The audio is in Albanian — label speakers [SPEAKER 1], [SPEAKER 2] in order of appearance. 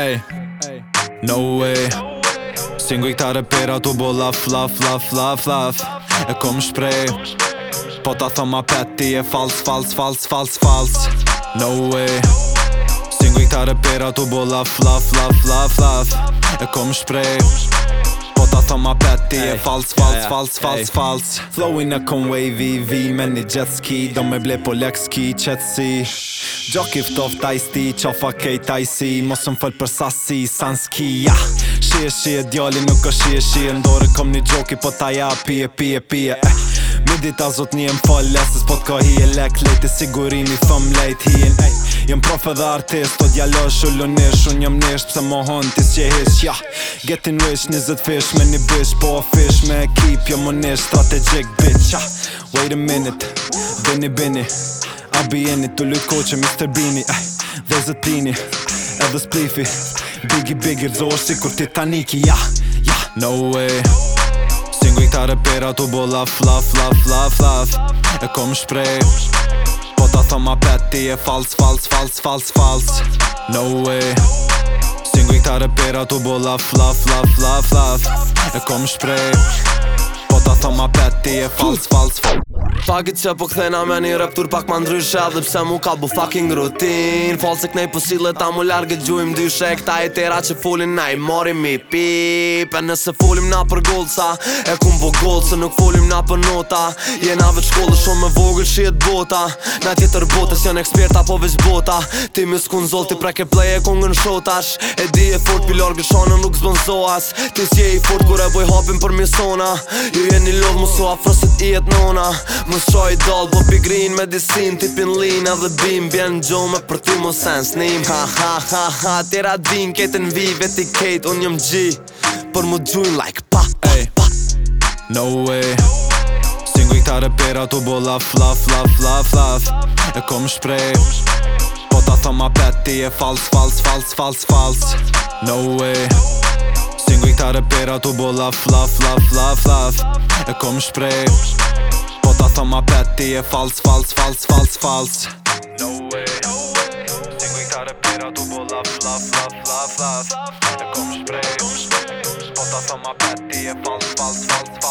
[SPEAKER 1] Ey, no way. Singo hektare tá pera tu bo laf, laf, laf, laf, laf. É e kom é shprej. Po ta thoma peti e fals, fals, fals, fals, fals. No way. Singo hektare tá pera tu bo laf, laf, laf, laf, laf. E é kom ta tha ma peti e fals, fals, fals, fals, fals Flowin e kon wavy, vi me një jet ski Do me ble po lek ski, qet si Gjoki i ftof taj sti, qofa kej taj si Mos më fëll për sasi, san ski, ja Shie, shie, djali nuk është shie, shie Ndore kom një gjoki, po taj ja, pije, pije, eh Me dita zot një më fall Lesës po t'ka hi e lek E sigurimi thëm lejt hi e nej Jëm prof edhe artist Të djallosh u lunish Unë jëm nish Pse mo hënd t'is që hish ja Get wish Nizet fish me një bish Po a fish me ekip Jëm u nish strategic bitch ja Wait a minute Bini bini I be in it Tulli koqe Mr. Bini eh. Dhe zëtini Edhe spliffi Biggie biggie Vzohë si kur titaniki Ja, ja, no no way. Ta repera tu bo laf, laf, laf, laf, laf E kom shprej Po ta thom e fals, fals, fals, fals, fals No way Singuj ta repera tu bo laf, laf, laf, laf, laf E kom shprej Po ta thom e fals, fals, fals
[SPEAKER 2] Pagit që po këthena me një reptur pak ma ndryshe Dhe pse mu ka bu fucking rutin Falë se knej posile ta mu largë gjujmë shek Ta e tera që folin na i morim i pip E nëse folim na për golca E kum bo gold se nuk folim na për nota Jena vet shkollë shumë me vogël shiet bota Na tjetër botës janë eksperta po veç bota Ti mjës kun zol ti preke play e kungën shotash E di e fort pi largë shonë nuk zbonzoas Ti sje i fort kur e boj hapim për misona Ju jeni lodh mu su afrosit i et nona më shoj doll Po green medicine Tipin lina dhe bim Bjen gjome për ty mu sens nim Ha ha ha ha Tjera din ketën vi Veti ketë unë jëm gji Për mu gjujn like pa pa hey. pa
[SPEAKER 1] No way Singu i këtare pera tu bo laf laf laf laf laf E kom shprej Po ta thoma peti e fals fals fals fals fals No way Singu i këtare pera tu bo laf laf laf laf laf E kom shprej glada som er Petty er fals, fals, fals, fals, fals No way, no way pirat spray Spotta som